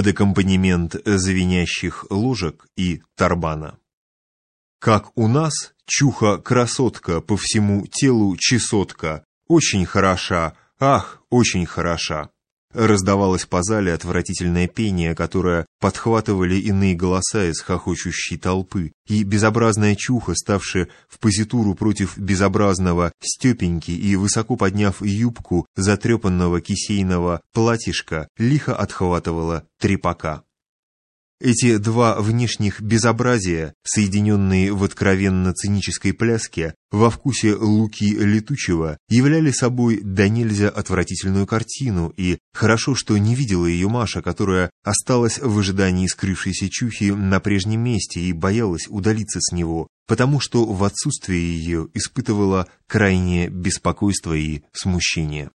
под аккомпанемент звенящих ложек и тарбана. Как у нас, чуха-красотка по всему телу чесотка, очень хороша, ах, очень хороша. Раздавалось по зале отвратительное пение, которое подхватывали иные голоса из хохочущей толпы, и безобразная чуха, ставшая в позитуру против безобразного Степеньки и высоко подняв юбку затрепанного кисейного платьишка, лихо отхватывала трепака. Эти два внешних безобразия, соединенные в откровенно-цинической пляске, во вкусе Луки Летучего, являли собой до нельзя отвратительную картину, и хорошо, что не видела ее Маша, которая осталась в ожидании скрывшейся чухи на прежнем месте и боялась удалиться с него, потому что в отсутствие ее испытывала крайнее беспокойство и смущение.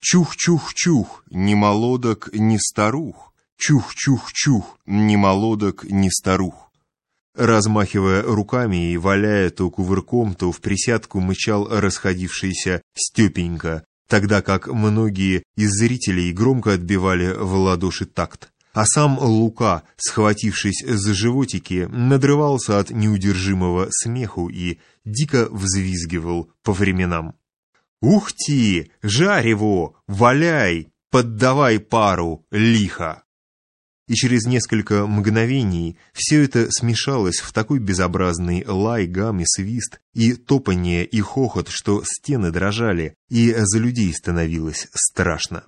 Чух-чух-чух, ни молодок, ни старух, Чух-чух-чух, ни молодок, ни старух. Размахивая руками и валяя то кувырком, то в присядку мычал расходившийся Степенька, тогда как многие из зрителей громко отбивали в ладоши такт. А сам Лука, схватившись за животики, надрывался от неудержимого смеху и дико взвизгивал по временам. «Ух ты! Жарь его! Валяй! Поддавай пару! Лихо!» И через несколько мгновений все это смешалось в такой безобразный лай, гам и свист, и топанье, и хохот, что стены дрожали, и за людей становилось страшно.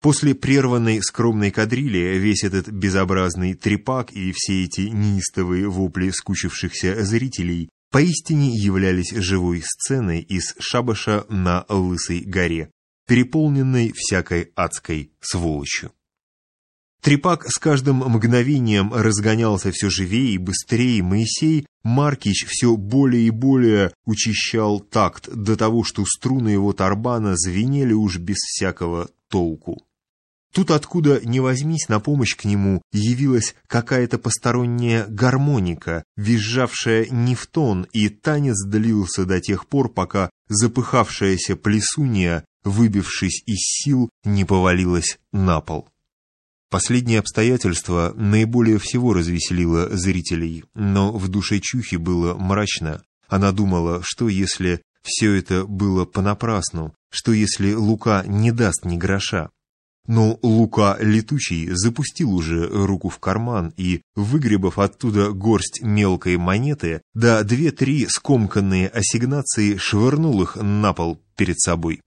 После прерванной скромной кадрили весь этот безобразный трепак и все эти неистовые вопли скучившихся зрителей поистине являлись живой сценой из шабаша на Лысой горе, переполненной всякой адской сволочью. Трепак с каждым мгновением разгонялся все живее и быстрее. Моисей Маркич все более и более учащал такт до того, что струны его тарбана звенели уж без всякого толку. Тут откуда ни возьмись на помощь к нему явилась какая-то посторонняя гармоника, визжавшая не в тон, и танец длился до тех пор, пока запыхавшаяся плесунья, выбившись из сил, не повалилась на пол. Последнее обстоятельство наиболее всего развеселило зрителей, но в душе Чухи было мрачно. Она думала, что если все это было понапрасну, что если Лука не даст ни гроша. Но Лука летучий запустил уже руку в карман и, выгребав оттуда горсть мелкой монеты, да две-три скомканные ассигнации швырнул их на пол перед собой.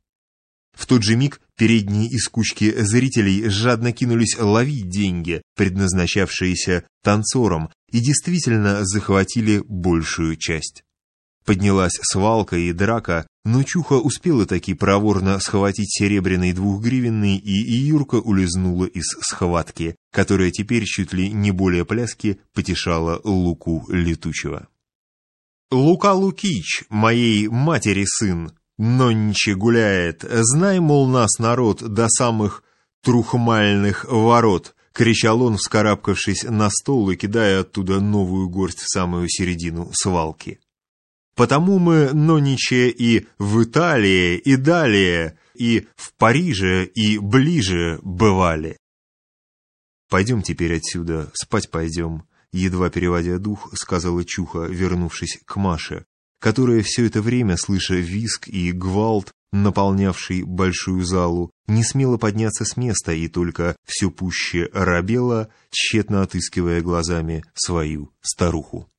В тот же миг передние из кучки зрителей жадно кинулись ловить деньги, предназначавшиеся танцорам, и действительно захватили большую часть. Поднялась свалка и драка, но Чуха успела таки проворно схватить серебряный двухгривенный, и Юрка улизнула из схватки, которая теперь чуть ли не более пляски потешала Луку Летучего. «Лука Лукич, моей матери сын!» Нонче гуляет, знай, мол, нас народ до самых трухмальных ворот, кричал он, вскарабкавшись на стол и кидая оттуда новую горсть в самую середину свалки. Потому мы нониче и в Италии, и далее, и в Париже, и ближе бывали. Пойдем теперь отсюда, спать пойдем, едва переводя дух, сказала Чуха, вернувшись к Маше, которая все это время, слыша виск и гвалт, наполнявший большую залу, не смела подняться с места и только все пуще робела, тщетно отыскивая глазами свою старуху.